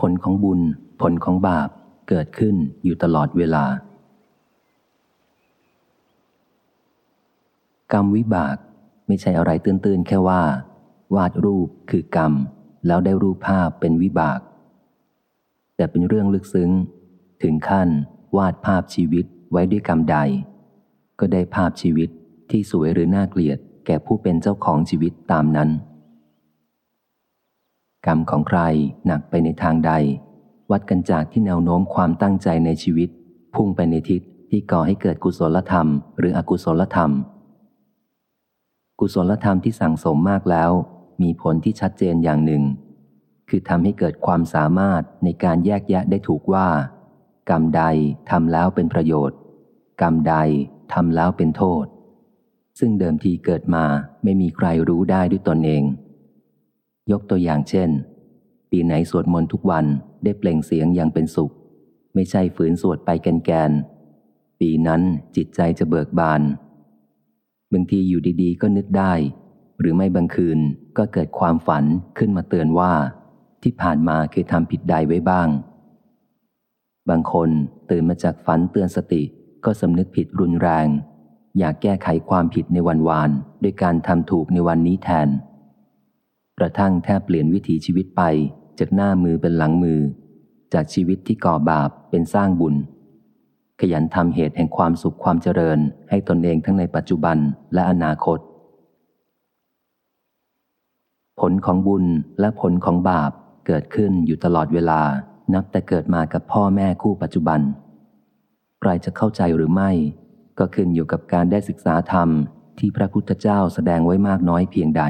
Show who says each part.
Speaker 1: ผลของบุญ ผลของบาปเกิดขึ้นอยู่ตลอดเวลา กรรมวิบากไม่ใช่อะไรตื้นๆ แค่ว่า วาดรูปคือกรรม แล้วได้รูปภาพเป็นวิบาก แต่เป็นเรื่องลึกซึ้ง ถึงขั้น วาดภาพชีวิตไว้ด้วยกรรมใด ก็ได้ภาพชีวิตที่สวยหรือน่าเกลียด แก่ผู้เป็นเจ้าของชีวิตตามนั้น กรรมของใครหนักไปในทางใด วัดกันจากที่แนวโน้มความตั้งใจในชีวิต พุ่งไปในทิศที่ก่อให้เกิดกุศลธรรม หรืออกุศลธรรม กุศลธรรมที่สั่งสมมากแล้ว มีผลที่ชัดเจนอย่างหนึ่ง คือทำให้เกิดความสามารถในการแยกแยะได้ถูกว่า กรรมใดทำแล้วเป็นประโยชน์ กรรมใดทำแล้วเป็นโทษ ซึ่งเดิมทีเกิดมาไม่มีใครรู้ได้ด้วยตนเอง ยกตัวอย่างเช่น ปีไหนสวดมนต์ทุกวันได้เปล่งเสียงอย่างเป็นสุข ไม่ใช่ฝืนสวดไปแกนแกนปีนั้นจิตใจจะเบิกบาน บางทีอยู่ดีๆ ก็นึกได้ หรือไม่บางคืนก็เกิดความฝันขึ้นมาเตือนว่า ที่ผ่านมาเคยทำผิดใดไว้บ้าง บางคนตื่นมาจากฝันเตือนสติก็สำนึกผิดรุนแรง อยากแก้ไขความผิดในวันวานด้วยการทำถูกในวันนี้แทน กระทั่งแทบเปลี่ยนวิถีชีวิตไปจากหน้ามือเป็นหลังมือ จากชีวิตที่ก่อบาปเป็นสร้างบุญ ขยันทำเหตุแห่งความสุขความเจริญให้ตนเองทั้งในปัจจุบันและอนาคต ผลของบุญและผลของบาปเกิดขึ้นอยู่ตลอดเวลานับแต่เกิดมากับพ่อแม่คู่ปัจจุบัน ใครจะเข้าใจหรือไม่ ก็ขึ้นอยู่กับการได้ศึกษาธรรมที่พระพุทธเจ้าแสดงไว้มากน้อยเพียงใด